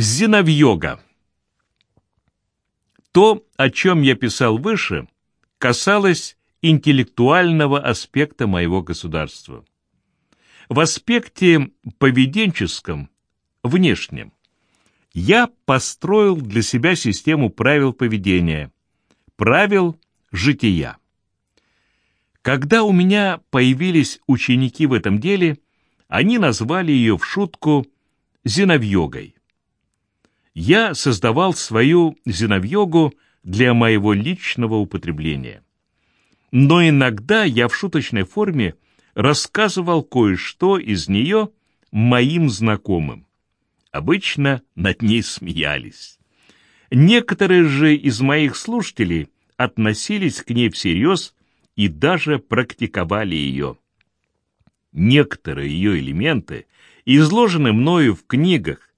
Зиновьога. То, о чем я писал выше, касалось интеллектуального аспекта моего государства. В аспекте поведенческом, внешнем, я построил для себя систему правил поведения, правил жития. Когда у меня появились ученики в этом деле, они назвали ее в шутку «зиновьогой». Я создавал свою зиновьогу для моего личного употребления. Но иногда я в шуточной форме рассказывал кое-что из нее моим знакомым. Обычно над ней смеялись. Некоторые же из моих слушателей относились к ней всерьез и даже практиковали ее. Некоторые ее элементы изложены мною в книгах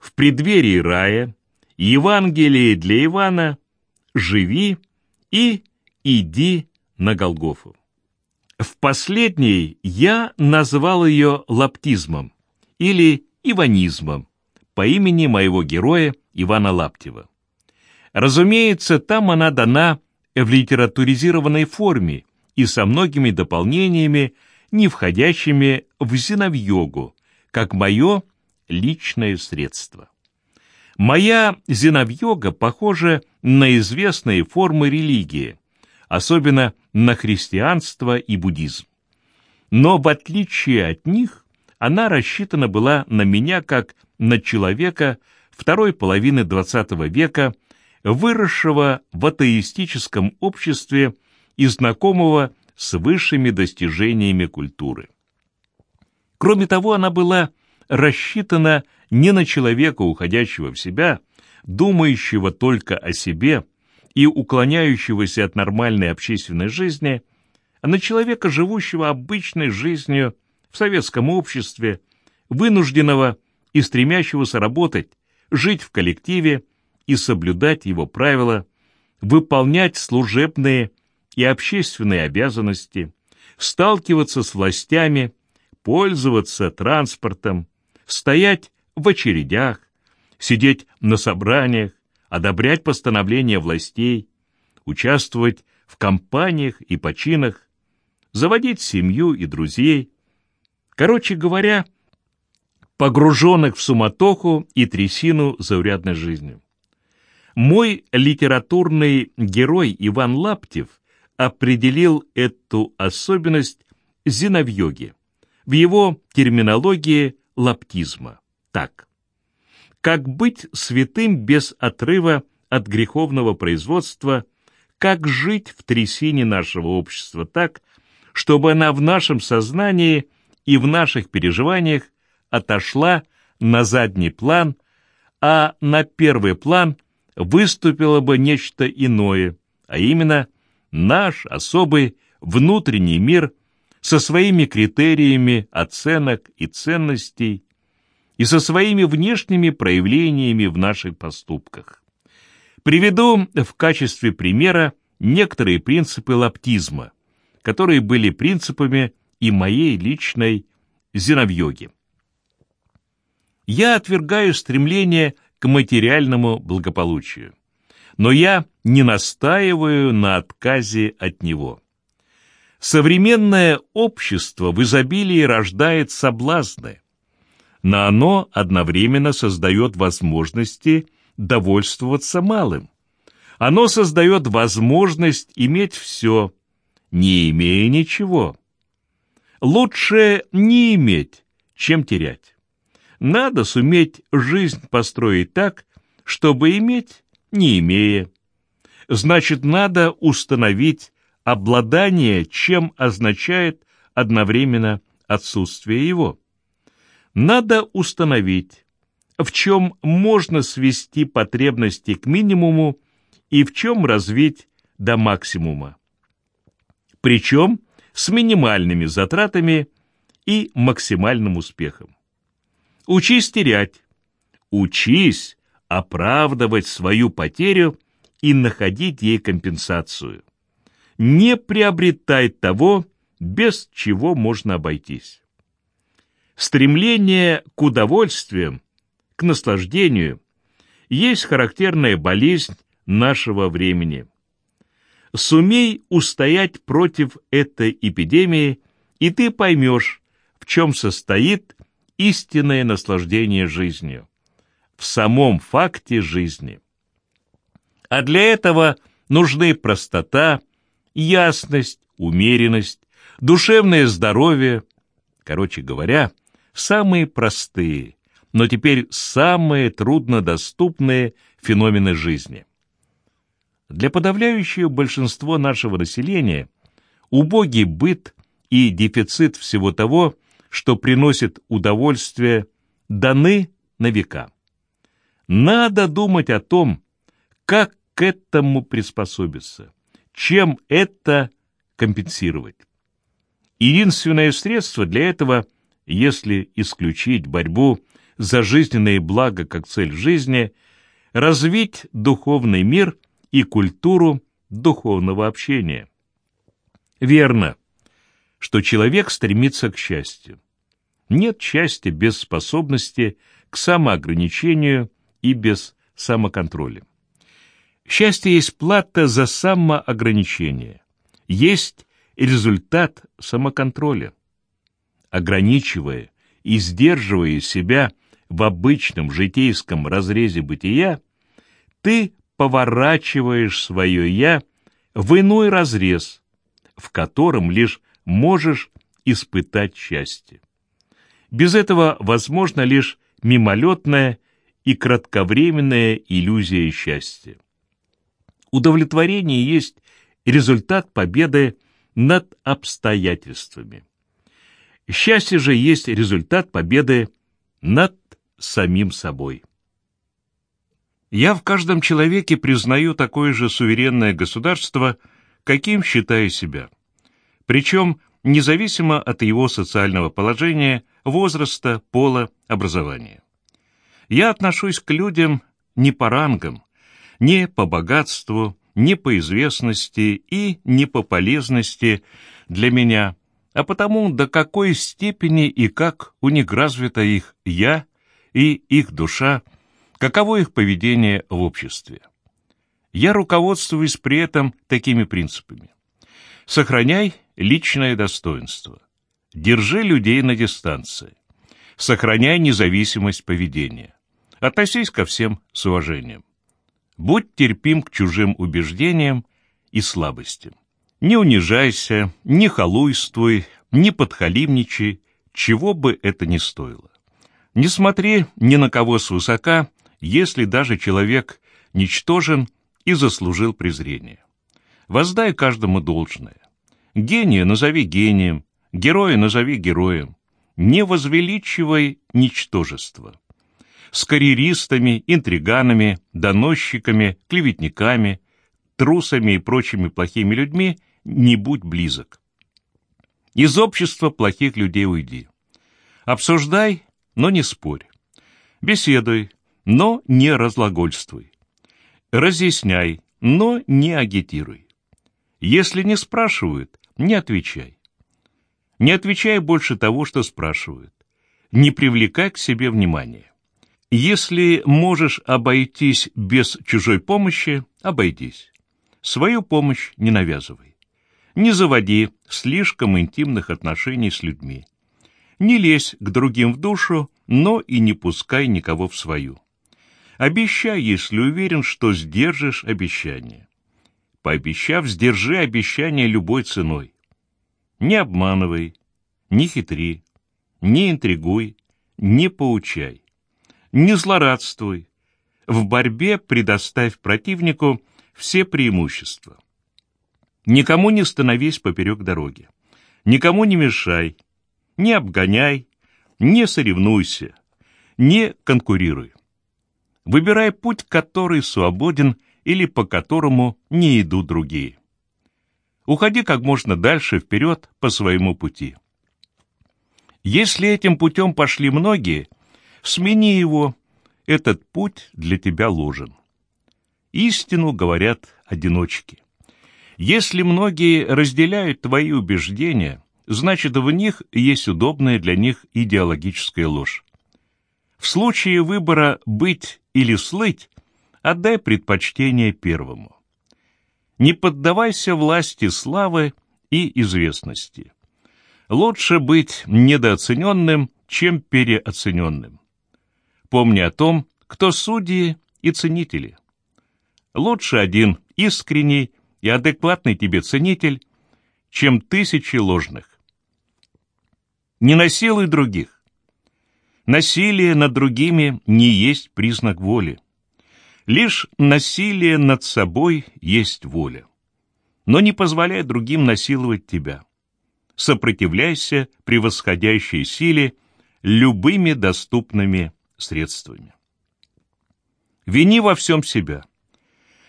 «В преддверии рая», «Евангелие для Ивана», «Живи» и «Иди на Голгофу». В последней я назвал ее лаптизмом или иванизмом по имени моего героя Ивана Лаптева. Разумеется, там она дана в литературизированной форме и со многими дополнениями, не входящими в зиновьогу, как мое личное средство. Моя зиновьога похожа на известные формы религии, особенно на христианство и буддизм. Но в отличие от них, она рассчитана была на меня как на человека второй половины XX века, выросшего в атеистическом обществе и знакомого с высшими достижениями культуры. Кроме того, она была рассчитана не на человека, уходящего в себя, думающего только о себе и уклоняющегося от нормальной общественной жизни, а на человека, живущего обычной жизнью в советском обществе, вынужденного и стремящегося работать, жить в коллективе и соблюдать его правила, выполнять служебные и общественные обязанности, сталкиваться с властями, пользоваться транспортом, стоять в очередях, сидеть на собраниях, одобрять постановления властей, участвовать в кампаниях и починах, заводить семью и друзей. Короче говоря, погруженных в суматоху и трясину заурядной жизни. Мой литературный герой Иван Лаптев определил эту особенность зиновьоги в его терминологии лаптизма. Так. Как быть святым без отрыва от греховного производства, как жить в трясине нашего общества так, чтобы она в нашем сознании и в наших переживаниях отошла на задний план, а на первый план выступило бы нечто иное, а именно наш особый внутренний мир со своими критериями оценок и ценностей и со своими внешними проявлениями в наших поступках. Приведу в качестве примера некоторые принципы лаптизма, которые были принципами и моей личной зиновьоги. Я отвергаю стремление к материальному благополучию, но я не настаиваю на отказе от него. Современное общество в изобилии рождает соблазны, но оно одновременно создает возможности довольствоваться малым. Оно создает возможность иметь все, не имея ничего. Лучше не иметь, чем терять. Надо суметь жизнь построить так, чтобы иметь, не имея. Значит, надо установить обладание, чем означает одновременно отсутствие его. Надо установить, в чем можно свести потребности к минимуму и в чем развить до максимума. Причем с минимальными затратами и максимальным успехом. Учись терять. Учись оправдывать свою потерю и находить ей компенсацию. Не приобретай того, без чего можно обойтись. Стремление к удовольствиям, к наслаждению есть характерная болезнь нашего времени. Сумей устоять против этой эпидемии, и ты поймешь, в чем состоит истинное наслаждение жизнью, в самом факте жизни. А для этого нужны простота, ясность, умеренность, душевное здоровье, короче говоря, самые простые, но теперь самые труднодоступные феномены жизни. Для подавляющего большинства нашего населения убогий быт и дефицит всего того, что приносит удовольствие, даны на века. Надо думать о том, как к этому приспособиться, чем это компенсировать. Единственное средство для этого, если исключить борьбу за жизненное благо как цель жизни, развить духовный мир и культуру духовного общения. Верно, что человек стремится к счастью. Нет счастья без способности к самоограничению и без самоконтроля. Счастье есть плата за самоограничение, есть результат самоконтроля. Ограничивая и сдерживая себя в обычном житейском разрезе бытия, ты поворачиваешь свое «я» в иной разрез, в котором лишь можешь испытать счастье. Без этого возможно лишь мимолетная и кратковременная иллюзия счастья. Удовлетворение есть результат победы над обстоятельствами. Счастье же есть результат победы над самим собой. Я в каждом человеке признаю такое же суверенное государство, каким считаю себя. Причем независимо от его социального положения, возраста, пола, образования. Я отношусь к людям не по рангам, не по богатству, не по известности и не по полезности для меня, а потому до какой степени и как у них развито их «я» и их душа, каково их поведение в обществе. Я руководствуюсь при этом такими принципами. Сохраняй личное достоинство. Держи людей на дистанции. Сохраняй независимость поведения. Относись ко всем с уважением. Будь терпим к чужим убеждениям и слабостям. Не унижайся, не халуйствуй, не подхалимничай, чего бы это ни стоило. Не смотри ни на кого свысока, если даже человек ничтожен и заслужил презрение. Воздай каждому должное. Гения назови гением, героя назови героем. Не возвеличивай ничтожество. С карьеристами, интриганами, доносчиками, клеветниками, трусами и прочими плохими людьми не будь близок. Из общества плохих людей уйди. Обсуждай но не спорь. Беседуй, но не разлагольствуй. Разъясняй, но не агитируй. Если не спрашивают, не отвечай. Не отвечай больше того, что спрашивают. Не привлекай к себе внимания. Если можешь обойтись без чужой помощи, обойдись. Свою помощь не навязывай. Не заводи слишком интимных отношений с людьми. Не лезь к другим в душу, но и не пускай никого в свою. Обещай, если уверен, что сдержишь обещание. Пообещав, сдержи обещание любой ценой. Не обманывай, не хитри, не интригуй, не поучай. Не злорадствуй. В борьбе предоставь противнику все преимущества. Никому не становись поперек дороги. Никому не мешай, не обгоняй, не соревнуйся, не конкурируй. Выбирай путь, который свободен или по которому не идут другие. Уходи как можно дальше вперед по своему пути. Если этим путем пошли многие, смени его, этот путь для тебя ложен. Истину говорят одиночки. Если многие разделяют твои убеждения, значит, в них есть удобная для них идеологическая ложь. В случае выбора быть или слыть, отдай предпочтение первому. Не поддавайся власти славы и известности. Лучше быть недооцененным, чем переоцененным. Помни о том, кто судьи и ценители. Лучше один искренний и адекватный тебе ценитель, чем тысячи ложных. Не насилуй других. Насилие над другими не есть признак воли. Лишь насилие над собой есть воля. Но не позволяй другим насиловать тебя сопротивляйся превосходящей силе любыми доступными средствами. Вини во всем себя.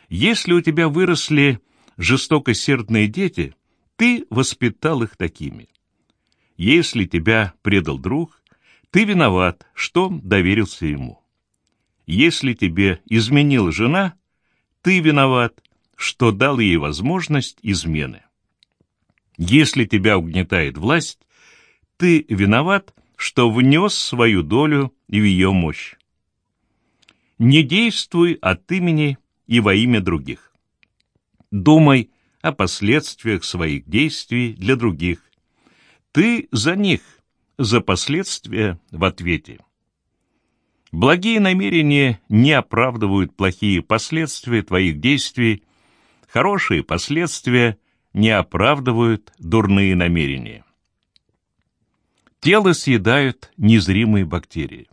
Если у тебя выросли жестокосердные дети, ты воспитал их такими. Если тебя предал друг, ты виноват, что доверился ему. Если тебе изменила жена, ты виноват, что дал ей возможность измены. Если тебя угнетает власть, ты виноват, что внес свою долю в ее мощь. Не действуй от имени и во имя других. Думай о последствиях своих действий для других. Ты за них, за последствия в ответе. Благие намерения не оправдывают плохие последствия твоих действий, хорошие последствия не оправдывают дурные намерения. Тело съедают незримые бактерии.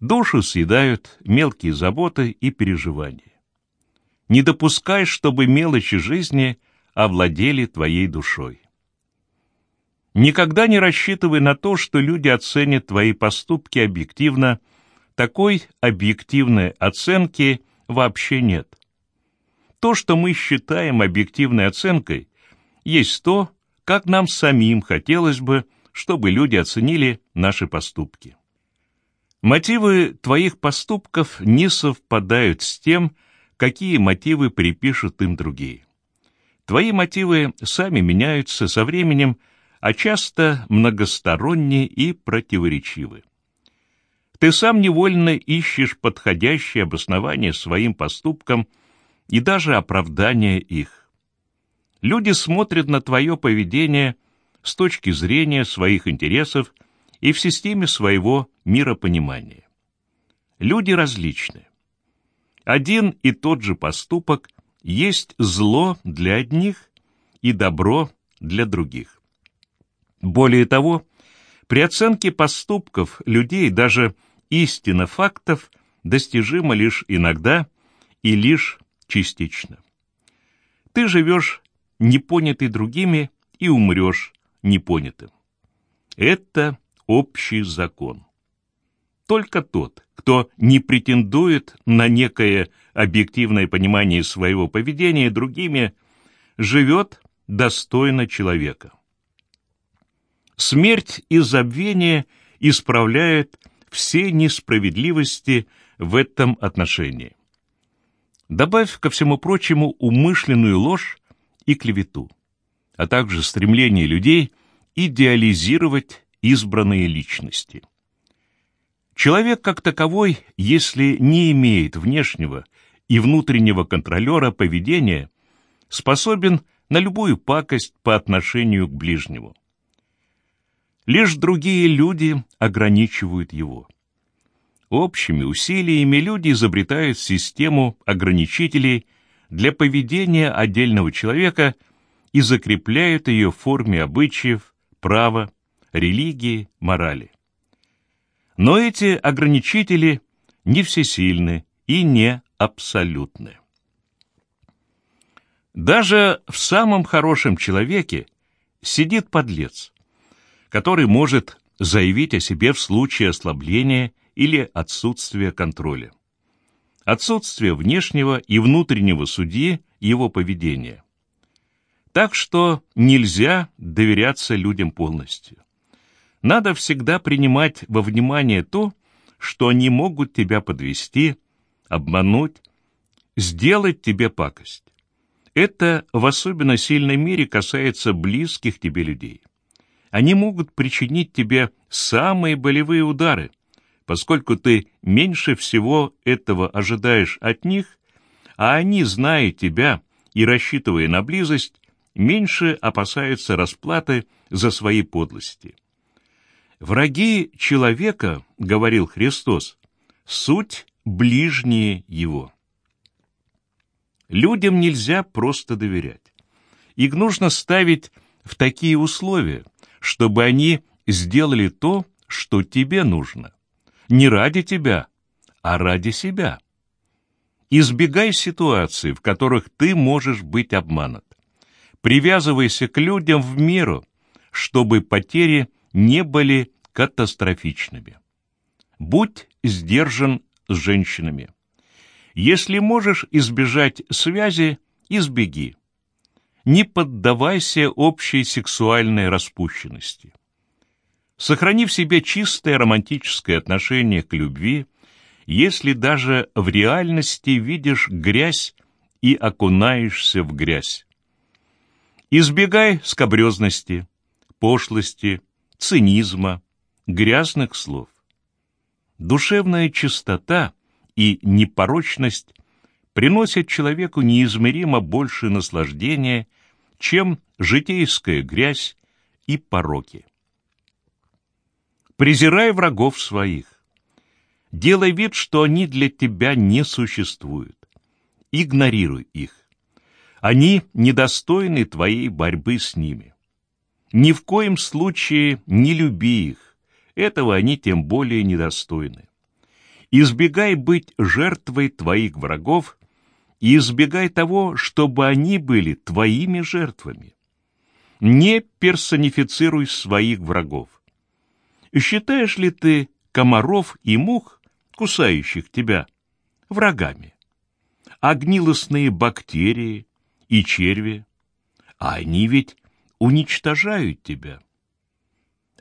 Душу съедают мелкие заботы и переживания. Не допускай, чтобы мелочи жизни овладели твоей душой. Никогда не рассчитывай на то, что люди оценят твои поступки объективно. Такой объективной оценки вообще нет. То, что мы считаем объективной оценкой, есть то, как нам самим хотелось бы, чтобы люди оценили наши поступки. Мотивы твоих поступков не совпадают с тем, какие мотивы припишут им другие. Твои мотивы сами меняются со временем, а часто многосторонние и противоречивы. Ты сам невольно ищешь подходящее обоснование своим поступкам – и даже оправдание их. Люди смотрят на твое поведение с точки зрения своих интересов и в системе своего миропонимания. Люди различны. Один и тот же поступок есть зло для одних и добро для других. Более того, при оценке поступков людей даже истина фактов достижима лишь иногда и лишь частично. Ты живешь непонятый другими и умрешь непонятым. Это общий закон. Только тот, кто не претендует на некое объективное понимание своего поведения другими, живет достойно человека. Смерть и забвение исправляют все несправедливости в этом отношении. Добавь ко всему прочему умышленную ложь и клевету, а также стремление людей идеализировать избранные личности. Человек как таковой, если не имеет внешнего и внутреннего контролера поведения, способен на любую пакость по отношению к ближнему. Лишь другие люди ограничивают его. Общими усилиями люди изобретают систему ограничителей для поведения отдельного человека и закрепляют ее в форме обычаев, права, религии, морали. Но эти ограничители не всесильны и не абсолютны. Даже в самом хорошем человеке сидит подлец, который может заявить о себе в случае ослабления или отсутствие контроля. Отсутствие внешнего и внутреннего судьи его поведения. Так что нельзя доверяться людям полностью. Надо всегда принимать во внимание то, что они могут тебя подвести, обмануть, сделать тебе пакость. Это в особенно сильной мере касается близких тебе людей. Они могут причинить тебе самые болевые удары, поскольку ты меньше всего этого ожидаешь от них, а они, зная тебя и рассчитывая на близость, меньше опасаются расплаты за свои подлости. «Враги человека, — говорил Христос, — суть ближние его». Людям нельзя просто доверять. Их нужно ставить в такие условия, чтобы они сделали то, что тебе нужно. Не ради тебя, а ради себя. Избегай ситуаций, в которых ты можешь быть обманут. Привязывайся к людям в меру, чтобы потери не были катастрофичными. Будь сдержан с женщинами. Если можешь избежать связи, избеги. Не поддавайся общей сексуальной распущенности. Сохрани в себе чистое романтическое отношение к любви, если даже в реальности видишь грязь и окунаешься в грязь. Избегай скобрезности, пошлости, цинизма, грязных слов. Душевная чистота и непорочность приносят человеку неизмеримо больше наслаждения, чем житейская грязь и пороки. Презирай врагов своих. Делай вид, что они для тебя не существуют. Игнорируй их. Они недостойны твоей борьбы с ними. Ни в коем случае не люби их, этого они тем более недостойны. Избегай быть жертвой твоих врагов и избегай того, чтобы они были твоими жертвами. Не персонифицируй своих врагов. Считаешь ли ты комаров и мух, кусающих тебя, врагами? А бактерии и черви, а они ведь уничтожают тебя.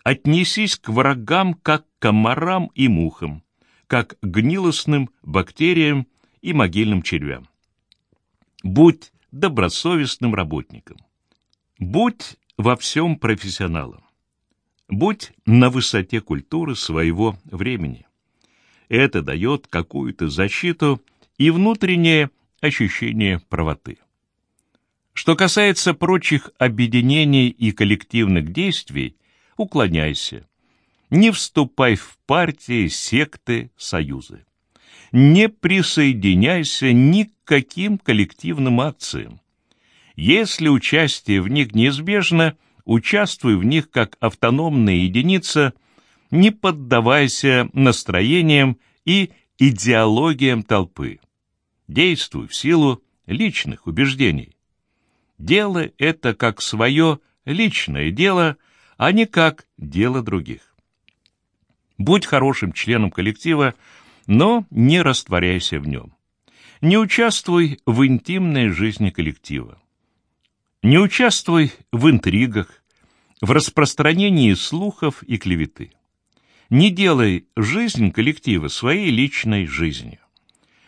Отнесись к врагам, как к комарам и мухам, как к гнилостным бактериям и могильным червям. Будь добросовестным работником. Будь во всем профессионалом. Будь на высоте культуры своего времени. Это дает какую-то защиту и внутреннее ощущение правоты. Что касается прочих объединений и коллективных действий, уклоняйся. Не вступай в партии, секты, союзы. Не присоединяйся ни к каким коллективным акциям. Если участие в них неизбежно, участвуй в них как автономная единица, не поддавайся настроениям и идеологиям толпы. Действуй в силу личных убеждений. Делай это как свое личное дело, а не как дело других. Будь хорошим членом коллектива, но не растворяйся в нем. Не участвуй в интимной жизни коллектива. Не участвуй в интригах, в распространении слухов и клеветы. Не делай жизнь коллектива своей личной жизнью.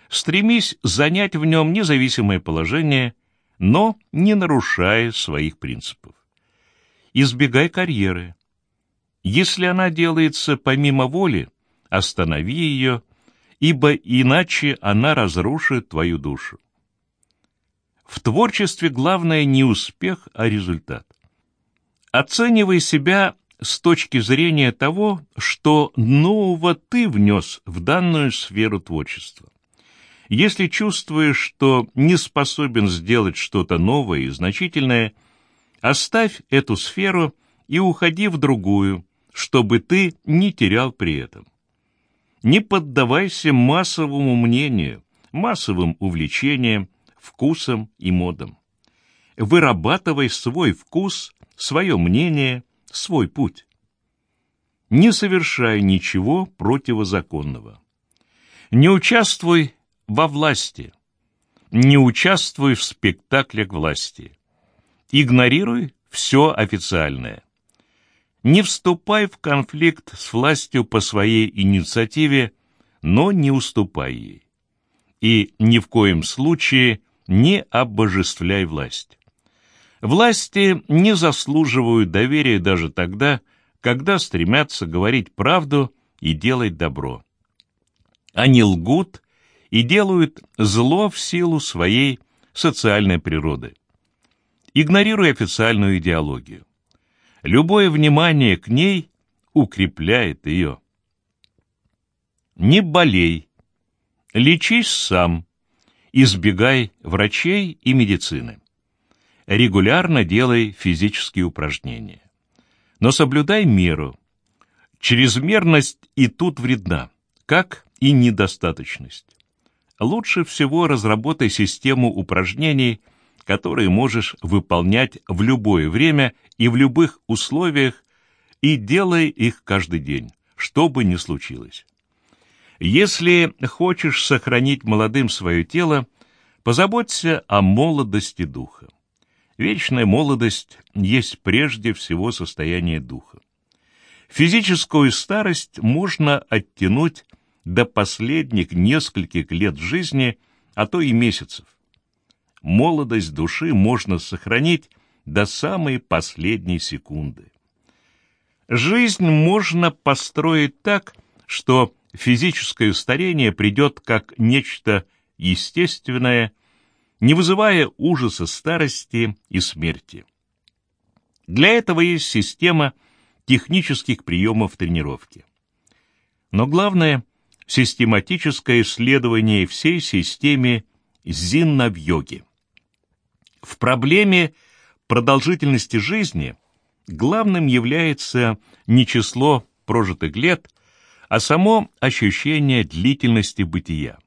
Стремись занять в нем независимое положение но не нарушая своих принципов. Избегай карьеры. Если она делается помимо воли, останови ее, ибо иначе она разрушит твою душу. В творчестве главное не успех, а результат. Оценивай себя с точки зрения того, что нового ты внес в данную сферу творчества. Если чувствуешь, что не способен сделать что-то новое и значительное, оставь эту сферу и уходи в другую, чтобы ты не терял при этом. Не поддавайся массовому мнению, массовым увлечениям, вкусам и модам. Вырабатывай свой вкус, свое мнение, свой путь. Не совершай ничего противозаконного. Не участвуй во власти. Не участвуй в спектаклях власти. Игнорируй все официальное. Не вступай в конфликт с властью по своей инициативе, но не уступай ей. И ни в коем случае не обожествляй власть. Власти не заслуживают доверия даже тогда, когда стремятся говорить правду и делать добро. Они лгут и делают зло в силу своей социальной природы, игнорируя официальную идеологию. Любое внимание к ней укрепляет ее. Не болей, лечись сам, избегай врачей и медицины. Регулярно делай физические упражнения. Но соблюдай меру. Чрезмерность и тут вредна, как и недостаточность. Лучше всего разработай систему упражнений, которые можешь выполнять в любое время и в любых условиях, и делай их каждый день, что бы ни случилось. Если хочешь сохранить молодым свое тело, позаботься о молодости духа. Вечная молодость есть прежде всего состояние духа. Физическую старость можно оттянуть до последних нескольких лет жизни, а то и месяцев. Молодость души можно сохранить до самой последней секунды. Жизнь можно построить так, что физическое старение придет как нечто естественное, не вызывая ужаса старости и смерти. Для этого есть система технических приемов тренировки. Но главное – систематическое исследование всей системе Зинна в йоге. В проблеме продолжительности жизни главным является не число прожитых лет, а само ощущение длительности бытия.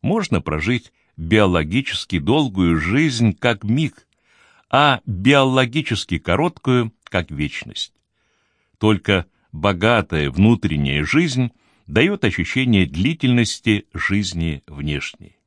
Можно прожить биологически долгую жизнь как миг, а биологически короткую как вечность. Только богатая внутренняя жизнь дает ощущение длительности жизни внешней.